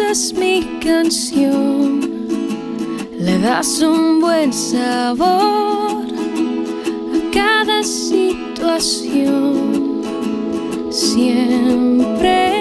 es mi canción, le das un buen sabor a cada situación. Siempre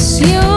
se